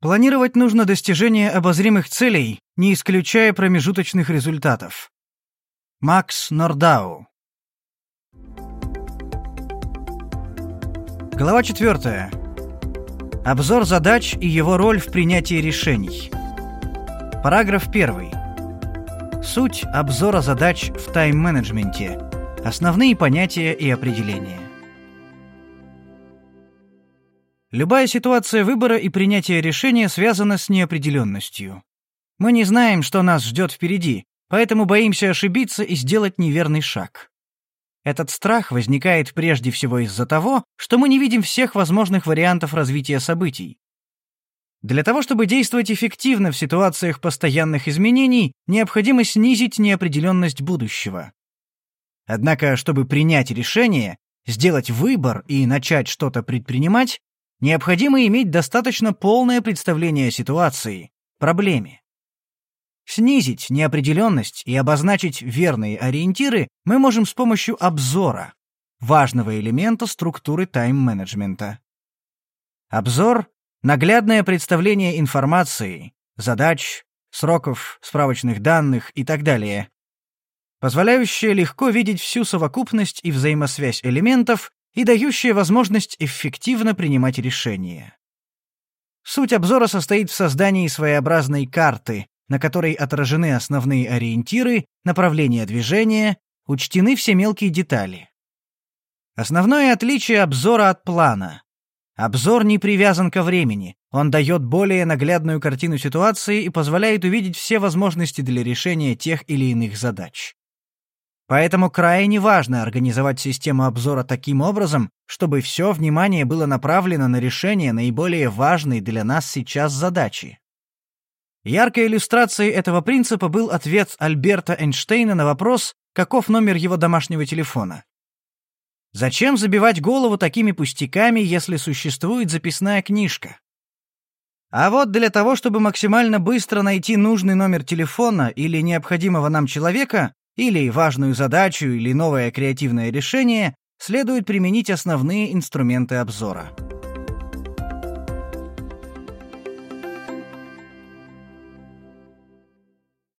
Планировать нужно достижение обозримых целей, не исключая промежуточных результатов. Макс Нордау Глава 4. Обзор задач и его роль в принятии решений. Параграф 1. Суть обзора задач в тайм-менеджменте. Основные понятия и определения. Любая ситуация выбора и принятия решения связана с неопределенностью. Мы не знаем, что нас ждет впереди, поэтому боимся ошибиться и сделать неверный шаг. Этот страх возникает прежде всего из-за того, что мы не видим всех возможных вариантов развития событий. Для того, чтобы действовать эффективно в ситуациях постоянных изменений, необходимо снизить неопределенность будущего. Однако, чтобы принять решение, сделать выбор и начать что-то предпринимать, необходимо иметь достаточно полное представление о ситуации, проблеме. Снизить неопределенность и обозначить верные ориентиры мы можем с помощью обзора, важного элемента структуры тайм-менеджмента. Обзор — наглядное представление информации, задач, сроков, справочных данных и так далее, позволяющее легко видеть всю совокупность и взаимосвязь элементов и дающая возможность эффективно принимать решения. Суть обзора состоит в создании своеобразной карты, на которой отражены основные ориентиры, направления движения, учтены все мелкие детали. Основное отличие обзора от плана. Обзор не привязан ко времени, он дает более наглядную картину ситуации и позволяет увидеть все возможности для решения тех или иных задач. Поэтому крайне важно организовать систему обзора таким образом, чтобы все внимание было направлено на решение наиболее важной для нас сейчас задачи. Яркой иллюстрацией этого принципа был ответ Альберта Эйнштейна на вопрос, каков номер его домашнего телефона. Зачем забивать голову такими пустяками, если существует записная книжка? А вот для того, чтобы максимально быстро найти нужный номер телефона или необходимого нам человека, или важную задачу, или новое креативное решение, следует применить основные инструменты обзора.